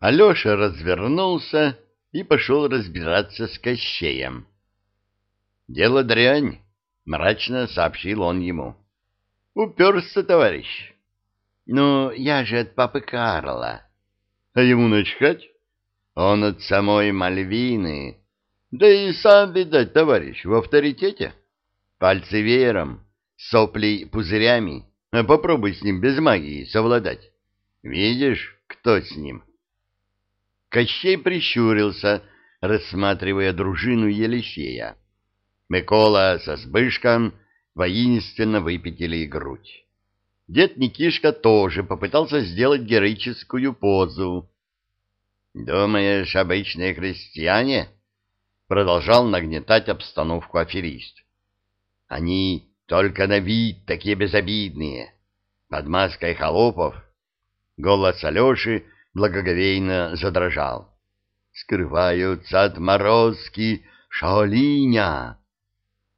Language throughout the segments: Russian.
Алеша развернулся и пошел разбираться с Кощеем. «Дело дрянь», — мрачно сообщил он ему. «Уперся, товарищ». «Ну, я же от папы Карла». «А ему начхать? Он от самой Мальвины. Да и сам, видать, товарищ, в авторитете. Пальцы веером, соплей пузырями. А попробуй с ним без магии совладать. Видишь, кто с ним?» Кощей прищурился, рассматривая дружину Елисея. Микола со Сбышком воинственно выпятили грудь. Дед Никишка тоже попытался сделать героическую позу. «Думаешь, обычные крестьяне?» Продолжал нагнетать обстановку аферист. «Они только на вид такие безобидные. Под маской холопов». Голос Алеши благоговейно задрожал. «Скрываются отморозки Шаолиня!»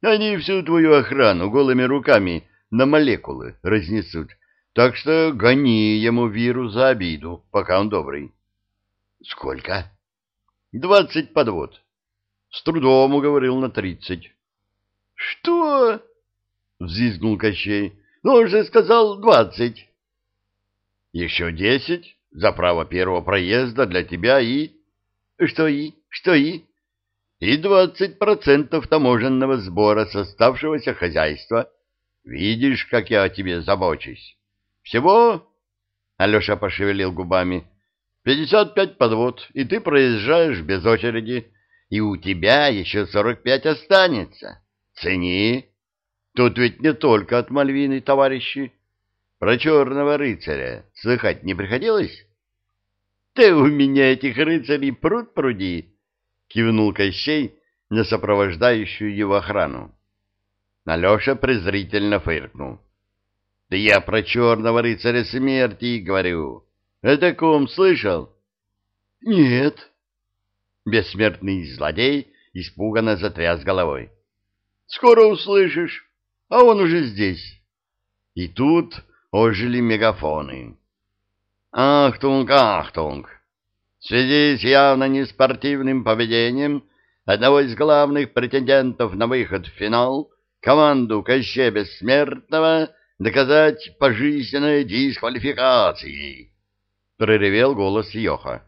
Они всю твою охрану голыми руками на молекулы разнесут, так что гони ему вирус за обиду, пока он добрый. — Сколько? — Двадцать подвод. С трудом уговорил на тридцать. — Что? — взвизгнул Кощей. — Ну, он же сказал двадцать. — Еще десять за право первого проезда для тебя и... — Что и? Что и? И двадцать процентов таможенного сбора с оставшегося хозяйства. Видишь, как я о тебе забочусь. Всего... Алеша пошевелил губами. Пятьдесят пять подвод, и ты проезжаешь без очереди, и у тебя еще сорок пять останется. Цени. Тут ведь не только от Мальвины, товарищи. Про черного рыцаря слыхать не приходилось? Ты у меня этих рыцарей пруд пруди, кивнул Кощей на сопровождающую его охрану. Алеша презрительно фыркнул. — Да я про черного рыцаря смерти говорю. О таком слышал? — Нет. Бессмертный злодей испуганно затряс головой. — Скоро услышишь, а он уже здесь. И тут ожили мегафоны. «Ахтунг, ахтунг! В связи с явно неспортивным поведением одного из главных претендентов на выход в финал, команду Кощея Бессмертного доказать пожизненной дисквалификацией!» — проревел голос Йоха.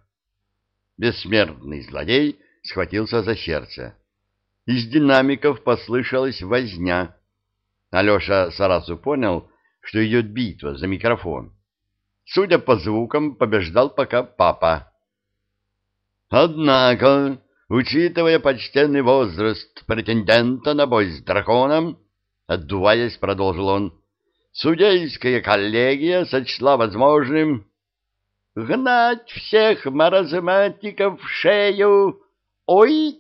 Бессмертный злодей схватился за сердце. Из динамиков послышалась возня. Алеша сразу понял, что идет битва за микрофон. Судя по звукам, побеждал пока папа. Однако, учитывая почтенный возраст претендента на бой с драконом, отдуваясь, продолжил он, судейская коллегия сочла возможным гнать всех маразматиков в шею. Ой!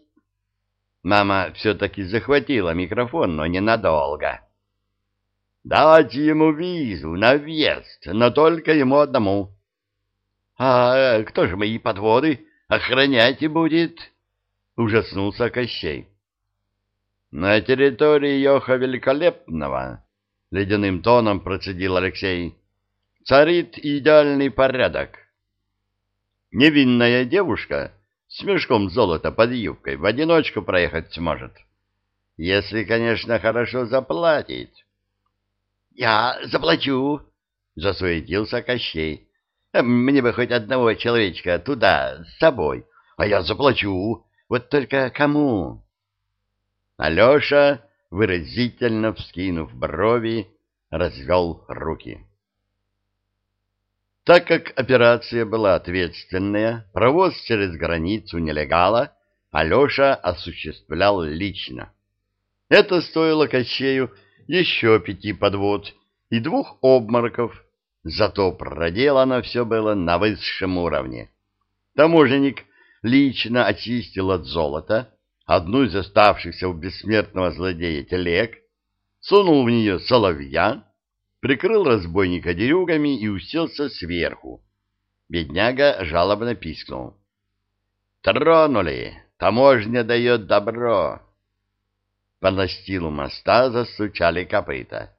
Мама все-таки захватила микрофон, но ненадолго. Дать ему визу на въезд, но только ему одному. — А кто же мои подводы охранять будет? — ужаснулся Кощей. — На территории Йоха Великолепного, — ледяным тоном процедил Алексей, — царит идеальный порядок. Невинная девушка с мешком золота под юбкой в одиночку проехать сможет. Если, конечно, хорошо заплатить. — Я заплачу, — засуетился Кощей. — Мне бы хоть одного человечка туда, с собой, а я заплачу. Вот только кому? Алеша, выразительно вскинув брови, развел руки. Так как операция была ответственная, провоз через границу нелегала Алеша осуществлял лично. Это стоило Кощею еще пяти подвод и двух обмороков, зато проделано все было на высшем уровне. Таможенник лично очистил от золота одну из оставшихся у бессмертного злодея телег, сунул в нее соловья, прикрыл разбойника дерюгами и уселся сверху. Бедняга жалобно пискнул. «Тронули! Таможня дает добро!» По настилу моста застучали копыта.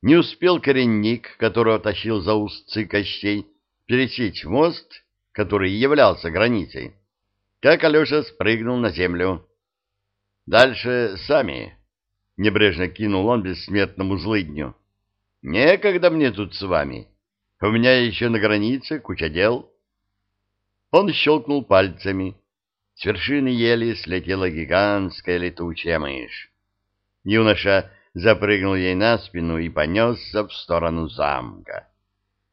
Не успел коренник, которого тащил за узцы Кощей, пересечь мост, который являлся границей, как Алеша спрыгнул на землю. «Дальше сами», — небрежно кинул он бессмертному злыдню. «Некогда мне тут с вами. У меня еще на границе куча дел». Он щелкнул пальцами. С вершины ели слетела гигантская летучая мышь. Юноша запрыгнул ей на спину и понесся в сторону замка.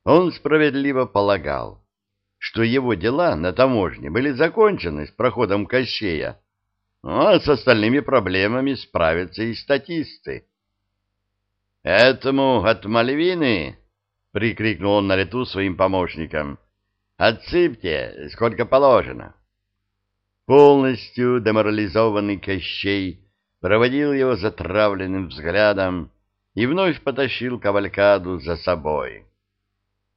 Он справедливо полагал, что его дела на таможне были закончены с проходом Кощея, а с остальными проблемами справятся и статисты. «Этому от Мальвины!» — прикрикнул он на лету своим помощникам. «Отсыпьте, сколько положено!» Полностью деморализованный Кощей проводил его затравленным взглядом и вновь потащил кавалькаду за собой.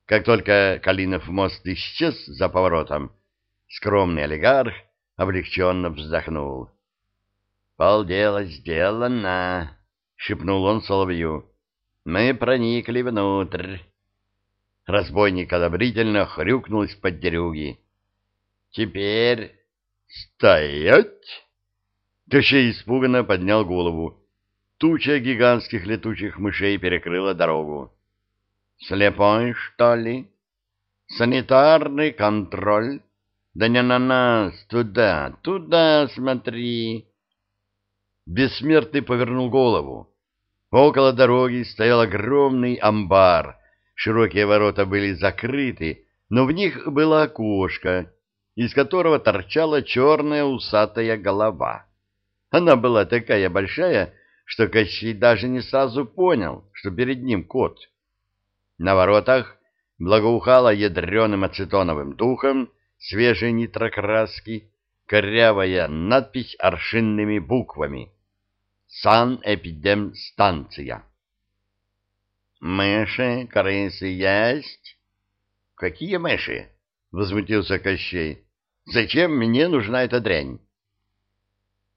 Как только Калинов мост исчез за поворотом, скромный олигарх облегченно вздохнул. — Полдела сделано, — шепнул он соловью. — Мы проникли внутрь. Разбойник одобрительно хрюкнул из-под дерюги. — Теперь «Стоять!» Кощей испуганно поднял голову. Туча гигантских летучих мышей перекрыла дорогу. «Слепой, что ли? Санитарный контроль? Да не на нас, туда, туда смотри!» Бессмертный повернул голову. Около дороги стоял огромный амбар. Широкие ворота были закрыты, но в них было окошко, из которого торчала черная усатая голова. Она была такая большая, что Кощей даже не сразу понял, что перед ним кот. На воротах благоухала ядреным ацетоновым духом свежей нитрокраски, корявая надпись аршинными буквами «Сан-эпидем-станция». «Мыши, крысы есть?» «Какие мыши?» — возмутился Кощей. Зачем мне нужна эта дрянь?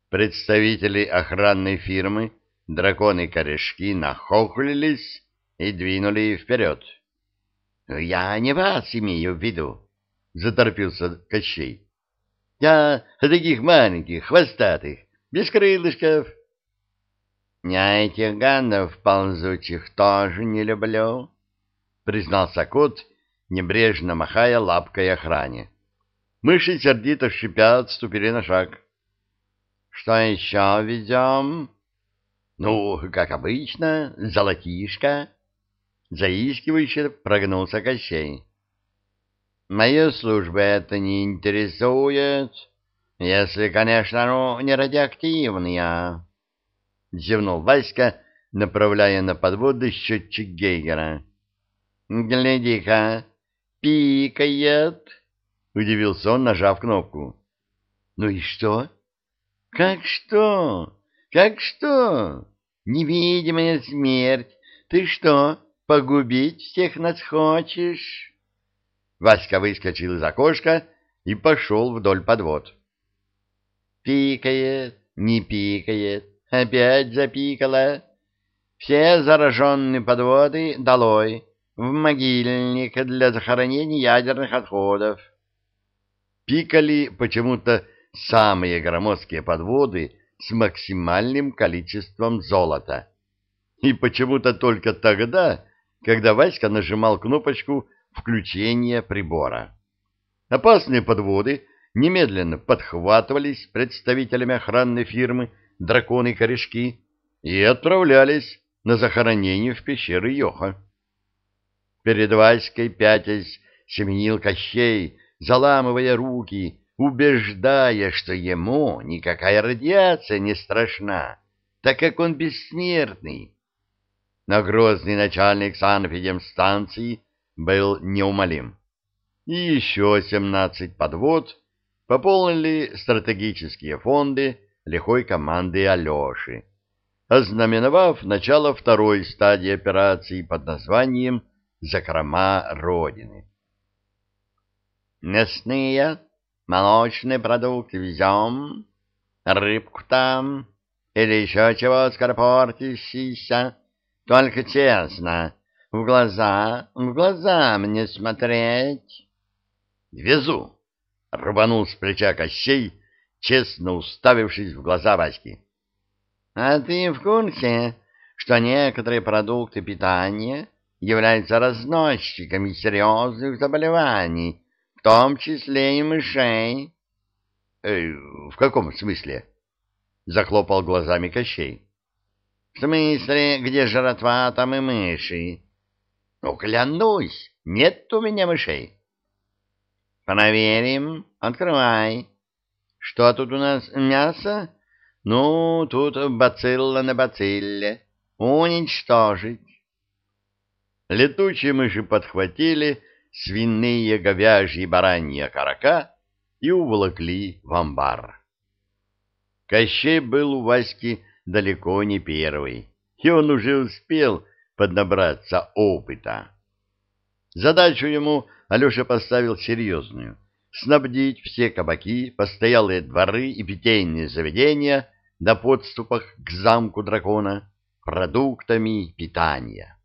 Представители охранной фирмы драконы-корешки нахохлились и двинули вперед. — Я не вас имею в виду, — заторпился Кощей. — Я таких маленьких, хвостатых, без крылышков. — Я этих ганов ползучих тоже не люблю, — признался кот, небрежно махая лапкой охране. Мыши сердито шипят, ступили на шаг. — Что еще ведем? — Ну, как обычно, золотишко. Заискивающе прогнулся Кощей. — Мою службу это не интересует, если, конечно, ну, не радиоактивные. Зевнул Васька, направляя на подводы счетчик Гейгера. — Гляди-ка, пикает. — удивился он, нажав кнопку. «Ну и что?» «Как что? Как что? Невидимая смерть. Ты что, погубить всех нас хочешь?» Васька выскочил из окошка и пошел вдоль подвод. «Пикает, не пикает, опять запикала. Все зараженные подводы долой в могильник для захоронения ядерных отходов» пикали почему-то самые громоздкие подводы с максимальным количеством золота. И почему-то только тогда, когда Васька нажимал кнопочку включения прибора. Опасные подводы немедленно подхватывались представителями охранной фирмы «Драконы-корешки» и отправлялись на захоронение в пещеры Йоха. Перед Васькой пятясь семенил Кощей, заламывая руки, убеждая, что ему никакая радиация не страшна, так как он бессмертный. Но грозный начальник санэпидемстанции был неумолим. И еще семнадцать подвод пополнили стратегические фонды лихой команды Алеши, ознаменовав начало второй стадии операции под названием «Закрома Родины». Мясные, молочные продукты везем, рыбку там или еще чего скоропортящийся. Только честно, в глаза, в глаза мне смотреть. Везу. Рубанул с плеча Кощей, честно уставившись в глаза Васьки. — А ты в курсе, что некоторые продукты питания являются разносчиками серьезных заболеваний, в том числе и мышей? Э, — В каком смысле? — захлопал глазами Кощей. — В смысле, где жратва, там и мыши. — Ну, клянусь, нет у меня мышей. — Проверим. Открывай. Что тут у нас? Мясо? Ну, тут бацилла на бацилле. Уничтожить. Летучие мыши подхватили свиные, говяжьи, бараньи окорока и уволокли в амбар. Кощей был у Васьки далеко не первый, и он уже успел поднабраться опыта. Задачу ему Алеша поставил серьезную — снабдить все кабаки, постоялые дворы и питейные заведения на подступах к замку дракона продуктами питания.